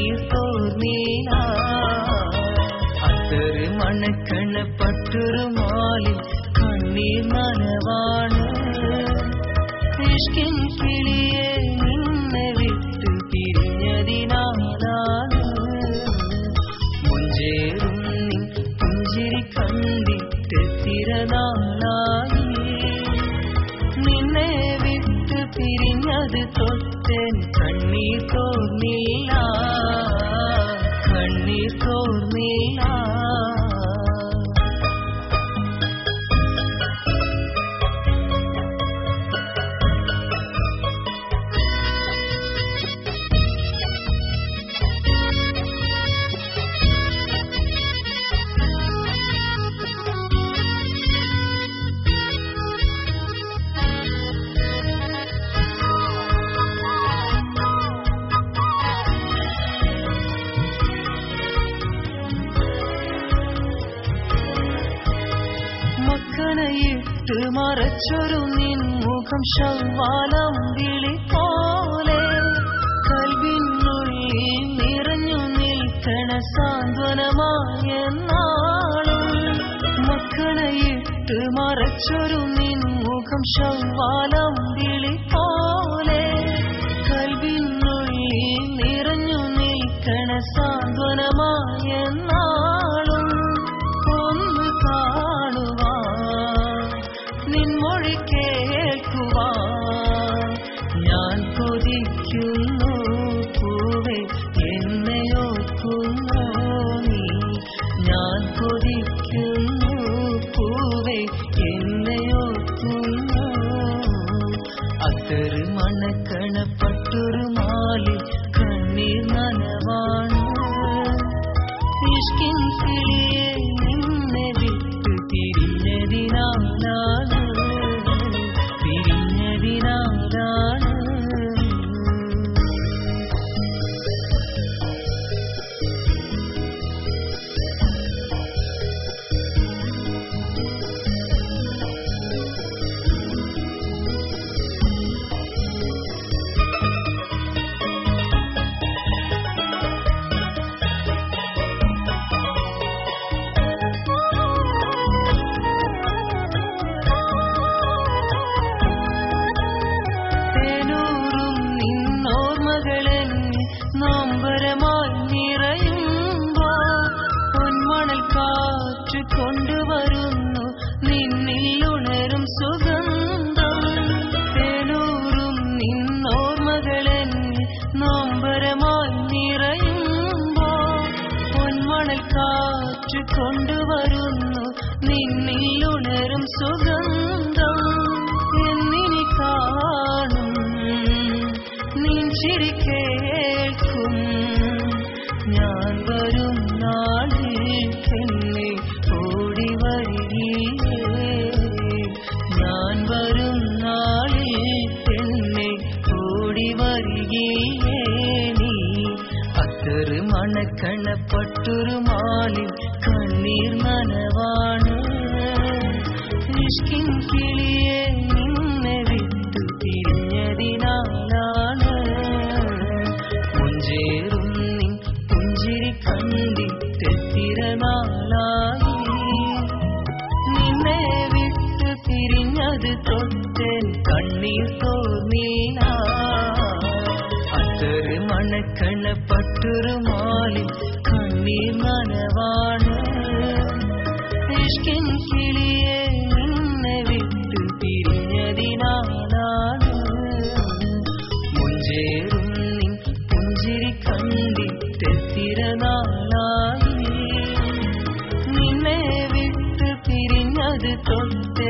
കണ്ണീർ തോർന്നീല അത്തറ് മണക്കണ പട്ടൊരു മാലിൽ കണ്ണീർ നനവാണ് ഇഷ്കിൻ കിളിയെ നിന്നെ വിട്ടു പിരിഞ്ഞതിനാലാണ് മുഞ്ചേറും നിൻ പുഞ്ചിരി കണ്ടിട്ട് തിരനാളായി നിന്നെ വിട്ടു പിരിഞ്ഞത് തൊട്ടൻ മക്കനയിട്ട് മറച്ചൊരു നിൻ മുഖം ശവാലം വിളി പോലെ കൽവിനുള്ളിൽ നിറഞ്ഞു നിൽക്കണ സാന്ത്വനമായ നാളും മക്കനയിട്ട് മറച്ചൊരു നിൻ മുഖം ശവാലം വിളി മാലിൽ കണ്ണീർ നനവാണ് ഇഷ്കിൻ കിളിയെ കൊണ്ടുവരുന്നു. നിന്നിൽ ഉണരും സുഗന്ധം എന്നിനി കാണും. നീ ചിരി കേൾക്കും. ഞാൻ വരും നാളിൽ തന്നെ ഓടി വരികയേ ഞാൻ വരും നാളിൽ തന്നെ ഓടി വരികയേ നീ. അത്തൊരു മണക്കണപ്പെട്ടൊരു പട്ടൊരു മാലിൽ കണ്ണീർ നനവാണ്. ഇഷ്കിൻ കിളിയെ നിന്നെ വിട്ടു പിരിഞ്ഞതിനാലാണ് മുഞ്ചേറും നിൻ പുഞ്ചിരി കണ്ടിട്ട് ആണക്കണ പട്ടൊരു മാലി കണ്ണീർ നനവാണ്. ഇഷ്കിൻ കിളിയെ നിന്നെ വിട്ടു പിരിഞ്ഞതിനാലാണ് മുഞ്ചേറും നിൻ പുഞ്ചിരി കണ്ടിട്ടെത്തിര നിന്നെ വിട്ടു പിരിഞ്ഞത് തൊട്ട്